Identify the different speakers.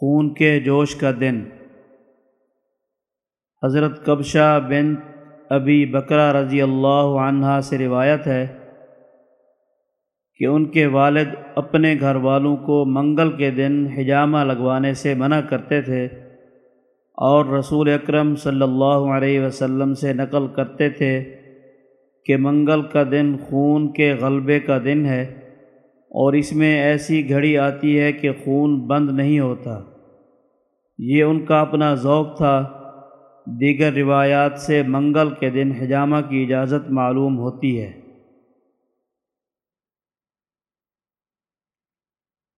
Speaker 1: خون کے جوش کا دن۔ حضرت کبشہ بن ابی بکرہ رضی اللہ عنہ سے روایت ہے کہ ان کے والد اپنے گھر والوں کو منگل کے دن حجامہ لگوانے سے منع کرتے تھے اور رسول اکرم صلی اللہ علیہ وسلم سے نقل کرتے تھے کہ منگل کا دن خون کے غلبے کا دن ہے۔ اور اس میں ایسی گھڑی آتی ہے کہ خون بند نہیں ہوتا۔ یہ ان کا اپنا ذوق تھا۔ دیگر روایات سے منگل کے دن حجامہ کی اجازت معلوم ہوتی ہے۔